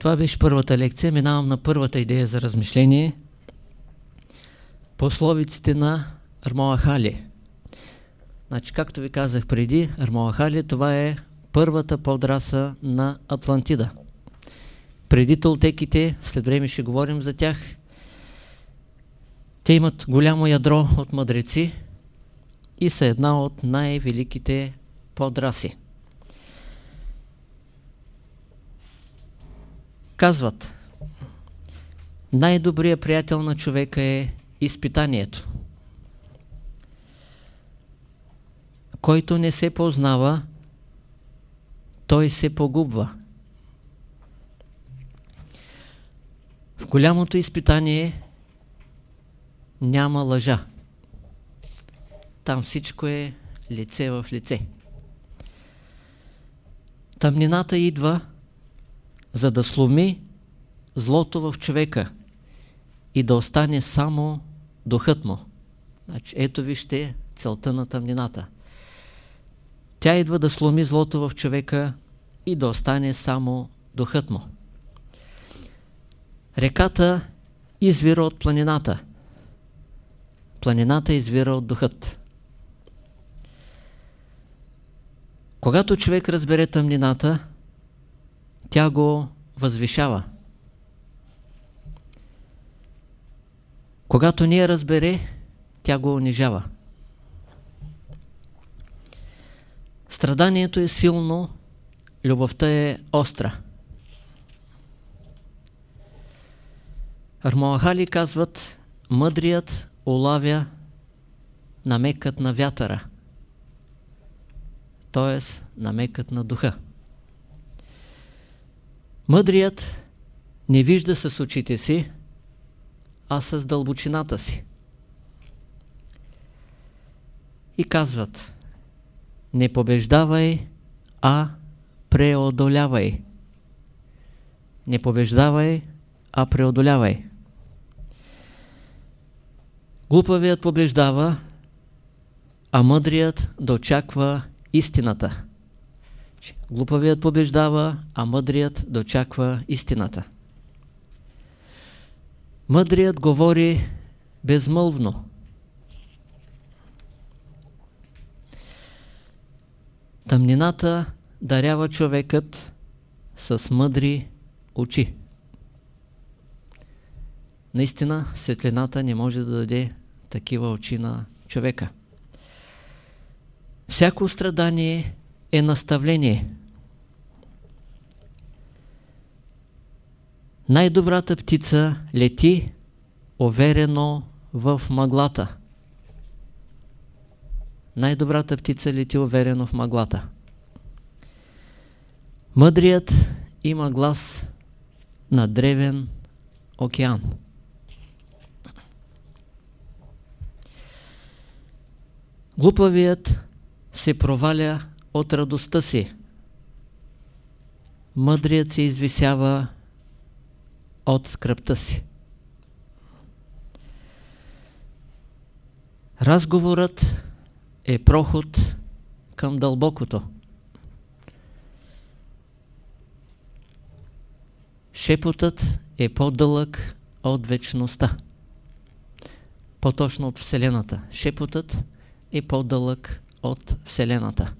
Това беше първата лекция. Минавам на първата идея за размишление. Пословиците на Армоахали. Значи, както ви казах преди, Армоахали това е първата подраса на Атлантида. Преди толтеките, след време ще говорим за тях, те имат голямо ядро от мъдреци и са една от най-великите подраси. Казват, най-добрият приятел на човека е изпитанието. Който не се познава, той се погубва. В голямото изпитание няма лъжа. Там всичко е лице в лице. Тъмнината идва, за да сломи злото в човека и да остане само духът му. Значи, ето вижте целта на тъмнината. Тя идва да сломи злото в човека и да остане само духът му. Реката извира от планината. Планината извира от духът. Когато човек разбере тъмнината, тя го възвишава. Когато ние разбере, тя го унижава. Страданието е силно, любовта е остра. Армоахали казват, мъдрият улавя намекът на вятъра, т.е. намекът на духа. Мъдрият не вижда с очите си, а с дълбочината си. И казват, не побеждавай, а преодолявай. Не побеждавай, а преодолявай. Глупавият побеждава, а мъдрият да очаква истината. Глупавият побеждава, а мъдрият да очаква истината. Мъдрият говори безмълвно. Тъмнината дарява човекът с мъдри очи. Наистина, светлината не може да даде такива очи на човека. Всяко страдание е наставление. Най-добрата птица лети уверено в мъглата. Най-добрата птица лети уверено в мъглата. Мъдрият има глас на древен океан. Глупавият се проваля от радостта си. Мъдрият се извисява от скръпта си. Разговорът е проход към дълбокото. Шепотът е по-дълъг от вечността. По-точно от Вселената. Шепотът е по-дълъг от Вселената.